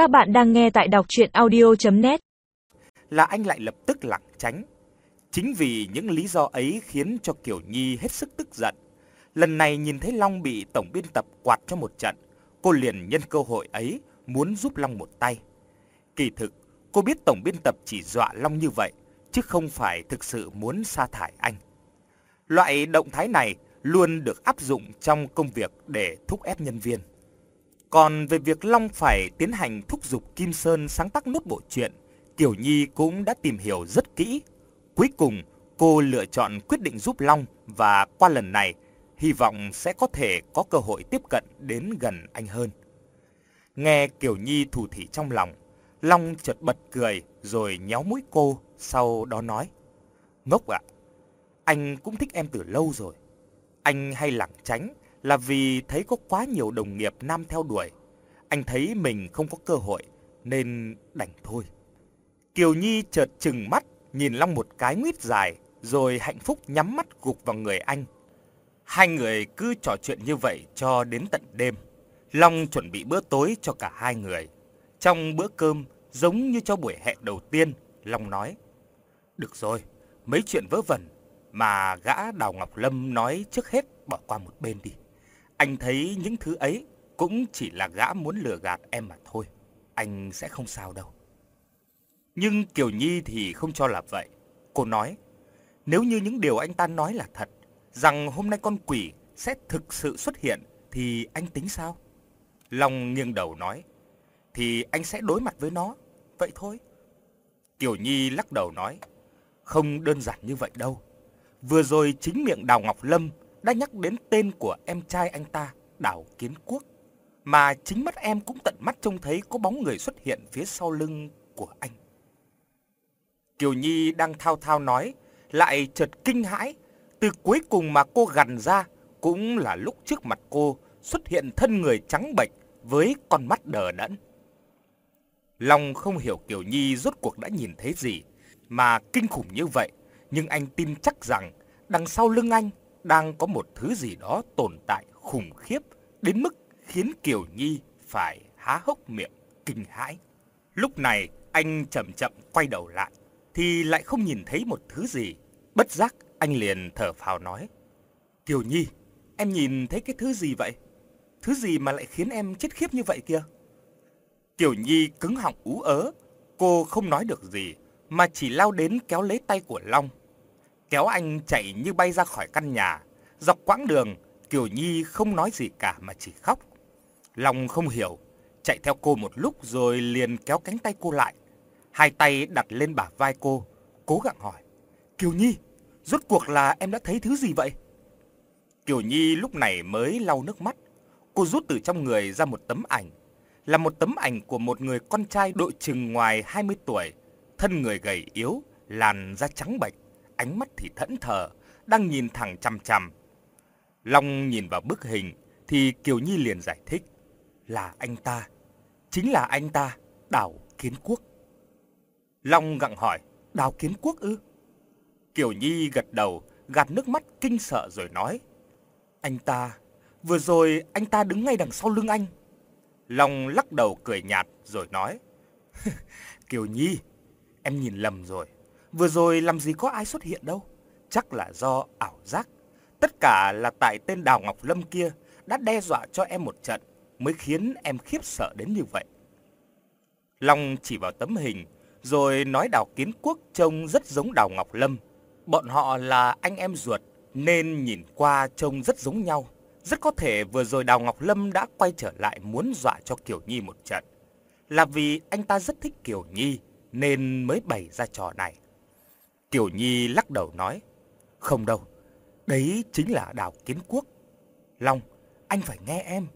Các bạn đang nghe tại đọc chuyện audio.net Là anh lại lập tức lảng tránh. Chính vì những lý do ấy khiến cho Kiều Nhi hết sức tức giận. Lần này nhìn thấy Long bị tổng biên tập quạt cho một trận, cô liền nhân cơ hội ấy muốn giúp Long một tay. Kỳ thực, cô biết tổng biên tập chỉ dọa Long như vậy, chứ không phải thực sự muốn sa thải anh. Loại động thái này luôn được áp dụng trong công việc để thúc ép nhân viên. Còn về việc Long phải tiến hành thúc giục Kim Sơn sáng tác nốt bộ truyện, Kiều Nhi cũng đã tìm hiểu rất kỹ. Cuối cùng, cô lựa chọn quyết định giúp Long và qua lần này, hy vọng sẽ có thể có cơ hội tiếp cận đến gần anh hơn. Nghe Kiều Nhi thủ thỉ trong lòng, Long chợt bật cười rồi nhéo mũi cô, sau đó nói: "Ngốc ạ, anh cũng thích em từ lâu rồi. Anh hay lảng tránh là vì thấy có quá nhiều đồng nghiệp nam theo đuổi. Anh thấy mình không có cơ hội nên đành thôi." Kiều Nhi chợt trừng mắt, nhìn Long một cái nguyết dài, rồi hạnh phúc nhắm mắt gục vào người anh. Hai người cứ trò chuyện như vậy cho đến tận đêm. Long chuẩn bị bữa tối cho cả hai người. Trong bữa cơm, giống như cho buổi hẹn đầu tiên, Long nói: "Được rồi, mấy chuyện vớ vẩn mà gã Đào Ngọc Lâm nói trước hết bỏ qua một bên đi. Anh thấy những thứ ấy cũng chỉ là gã muốn lừa gạt em mà thôi. Anh sẽ không sao đâu." Nhưng Kiều Nhi thì không cho là vậy. Cô nói: "Nếu như những điều anh ta nói là thật, rằng hôm nay con quỷ sẽ thực sự xuất hiện thì anh tính sao?" Long nghiêng đầu nói: "Thì anh sẽ đối mặt với nó, vậy thôi." Kiều Nhi lắc đầu nói: "Không đơn giản như vậy đâu. Vừa rồi chính miệng Đào Ngọc Lâm đã nhắc đến tên của em trai anh ta, Đào Kiến Quốc, mà chính mắt em cũng tận mắt trông thấy có bóng người xuất hiện phía sau lưng của anh." Kiều Nhi đang thao thao nói, lại chợt kinh hãi, từ cuối cùng mà cô gằn ra cũng là lúc trước mặt cô xuất hiện thân người trắng bệch với con mắt đờ đẫn. Long không hiểu Kiều Nhi rốt cuộc đã nhìn thấy gì mà kinh khủng như vậy, nhưng anh tin chắc rằng đằng sau lưng anh đang có một thứ gì đó tồn tại khủng khiếp đến mức khiến Kiều Nhi phải há hốc miệng kinh hãi. Lúc này, anh chậm chậm quay đầu lại thì lại không nhìn thấy một thứ gì. Bất giác, anh liền thở phào nói: "Kiều Nhi, em nhìn thấy cái thứ gì vậy? Thứ gì mà lại khiến em chết khiếp như vậy kia? Kiều Nhi cứng họng ú ớ, cô không nói được gì mà chỉ lao đến kéo lấy tay của Long. Kéo anh chạy như bay ra khỏi căn nhà, dọc quãng đường, Kiều Nhi không nói gì cả mà chỉ khóc. Long không hiểu, chạy theo cô một lúc rồi liền kéo cánh tay cô lại, hai tay đặt lên bả vai cô, cố gắng hỏi: "Kiều Nhi, rốt cuộc là em đã thấy thứ gì vậy?" Kiều Nhi lúc này mới lau nước mắt, cô rút từ trong người ra một tấm ảnh, là một tấm ảnh của một người con trai độ chừng ngoài 20 tuổi, thân người gầy yếu, làn da trắng bệch, ánh mắt thì thẫn thờ, đang nhìn thẳng chằm chằm. Long nhìn vào bức hình thì Kiều Nhi liền giải thích, là anh ta, chính là anh ta, Đào Kiến Quốc. Long gặng hỏi, Đào Kiến Quốc ư? Kiều Nhi gật đầu, gạt nước mắt kinh sợ rồi nói, anh ta, vừa rồi anh ta đứng ngay đằng sau lưng anh. Long lắc đầu cười nhạt rồi nói, Kiều Nhi, em nhìn lầm rồi, vừa rồi làm gì có ai xuất hiện đâu, chắc là do ảo giác. Tất cả là tại tên Đào Ngọc Lâm kia đã đe dọa cho em một trận mới khiến em khiếp sợ đến như vậy. Long chỉ vào tấm hình rồi nói Đào Kiến Quốc trông rất giống Đào Ngọc Lâm. Bọn họ là anh em ruột nên nhìn qua trông rất giống nhau. Rất có thể vừa rồi Đào Ngọc Lâm đã quay trở lại muốn dọa cho Kiều Nhi một trận. Là vì anh ta rất thích Kiều Nhi nên mới bày ra trò này. Kiều Nhi lắc đầu nói, không đâu, đấy chính là Đào Kiến Quốc. Long, anh phải nghe em,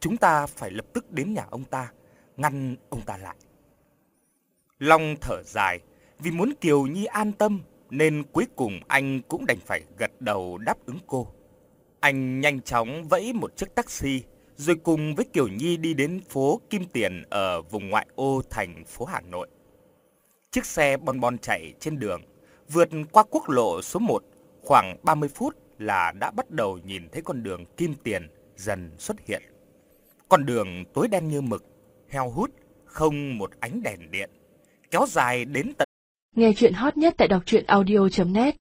chúng ta phải lập tức đến nhà ông ta, ngăn ông ta lại. Long thở dài, vì muốn Kiều Nhi an tâm nên cuối cùng anh cũng đành phải gật đầu đáp ứng cô. Anh nhanh chóng vẫy một chiếc taxi rồi cùng với Kiều Nhi đi đến phố Kim Tiền ở vùng ngoại ô thành phố Hà Nội. Chiếc xe bon bon chạy trên đường, vượt qua quốc lộ số 1 khoảng 30 phút là đã bắt đầu nhìn thấy con đường Kim Tiền dần xuất hiện. Con đường tối đen như mực, heo hút, không một ánh đèn điện, kéo dài đến tận Nghe chuyện hot nhất tại đọc truyện audio.net